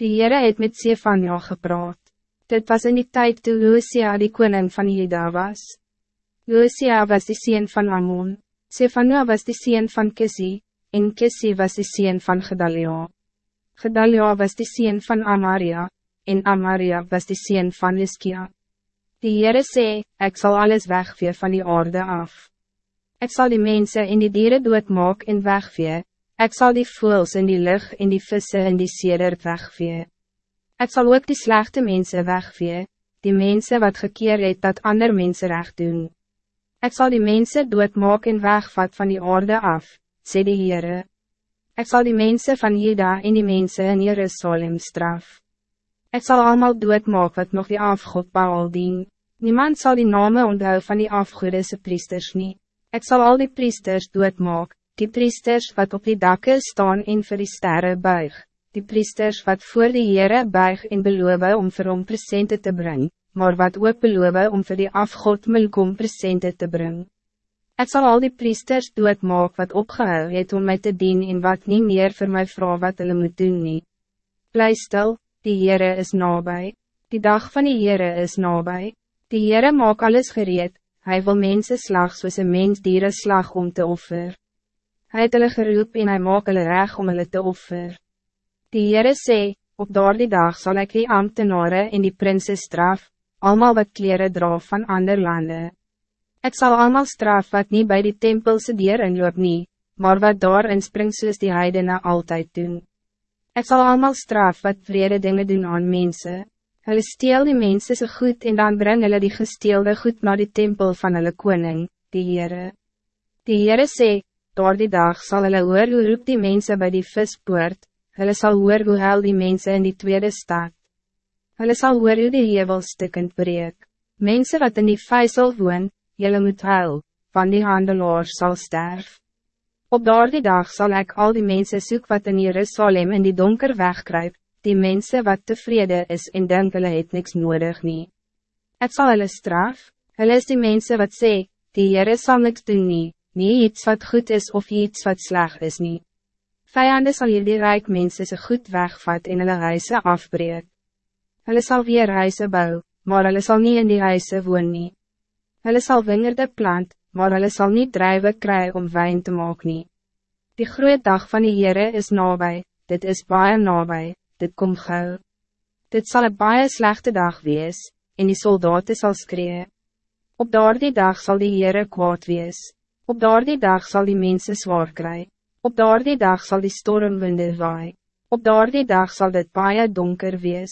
Die Heere het met Sefania gepraat. Dit was in die tijd toe Lucia die koning van Juda was. Lucia was die sien van Amon, Sefania was die sien van Kisi, en Kisi was die sien van Gedalia. Gedalia was die sien van Amaria, en Amaria was die sien van Iskia. Die Heere sê, ek zal alles wegvee van die aarde af. Ik zal die mensen in die dieren doodmaak en wegvee, Ik zal die voels in die lucht en die vissen in die seder wegvee. Ik zal ook die slechte mensen wegvee, die mensen wat gekeer het dat ander mensen recht doen. Ik zal die mensen doodmaak en wegvat van die orde af, sê die Heere. Ik zal die mensen van Juda en die mensen in Jerusalem straf. Ik zal allemaal doodmaak wat nog die afgod Baal dien. Niemand zal die namen onthou van die afgoedese priesters niet. Ik zal al die priesters doodmaak, die priesters wat op die dakke staan en vir die sterre buig, die priesters wat voor die Heere buig en beloof om vir hom presente te brengen, maar wat ook beloof om vir die afgod milkom presente te brengen. Ik zal al die priesters doodmaak wat opgehou het om mij te dien en wat niet meer voor mij vrouw wat hulle moet doen nie. Bly stil, die Heere is nabij, die dag van die Heere is nabij, die Heere maak alles gereed, hij wil mensen slag soos een mens dieren slag om te offer. Hij het hulle geroep en hy maak hulle reg om hulle te offer. Die Heere sê, op daardie dag zal ik die ambtenaren en die prinses straf, allemaal wat kleren dra van ander landen. Ik zal allemaal straf wat niet bij die tempelse dier inloop nie, maar wat daar inspring soos die heidene altijd doen. Ik zal allemaal straf wat vrede dingen doen aan mensen. Hulle steel die mensen so goed en dan bring hulle die gesteelde goed naar die tempel van hulle koning, die Heere. Die Heere sê, Door die dag zal hulle hoor hoe roep die mensen bij die vispoort, hulle sal hoor hoe huil die mensen in die tweede stad. Hulle sal hoor hoe die hevel stikkend breek. Mensen wat in die vijzel woon, julle moet huil, van die handelaar zal sterf. Op door die dag zal ik al die mensen zoek wat in Jerusalem in die donker wegkruip, die mensen wat tevreden is en denk hulle het niks nodig nie. Het zal hulle straf, hulle is die mensen wat sê, die Heere sal niks doen nie, niet iets wat goed is of iets wat slecht is niet. Vijanden zal die rijk mensen ze goed wegvat en hulle huise afbreek. Hulle sal weer huise bou, maar hulle sal niet in die huise woon nie. Hulle sal wingerde plant, maar hulle sal niet drijven kry om wijn te maak nie. Die groot dag van die Heere is nabij, dit is baie nabij, dit kom gauw. Dit zal een baie slechte dag wees, en die soldaten zal skree. Op daardie dag zal die Heere kwaad wees. Op daardie dag zal die mensen zwaar kry. Op daardie dag zal die stormwinde waai. Op daardie dag zal dit baie donker wees.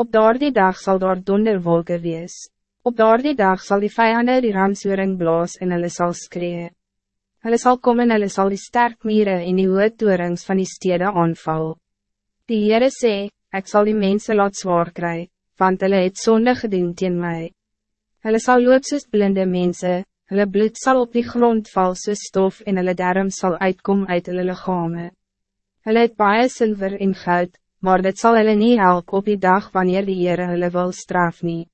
Op daardie dag zal daar donderwolke wees. Op daardie dag zal die vijanden die ramsoering blaas en hulle sal skree. Hulle sal kom en hulle sal die sterk mieren in die hoedtoerings van die stede aanval. Die Heere sê, ek sal die mensen laat zwaar kry, want hulle het sonde gedoen teen my. Hulle sal loop soos blinde mensen, Hulle bloed zal op die grond val soos stof en hulle darm sal uitkom uit hulle lichame. Hulle het baie silver en goud, maar dit zal hulle nie help op die dag wanneer die Heere hulle wil straf nie.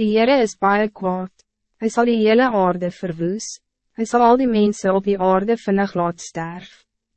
Die Heere is baie kwaad, hy zal die hele aarde verwoes, hy zal al die mensen op die aarde vinnig laat sterf.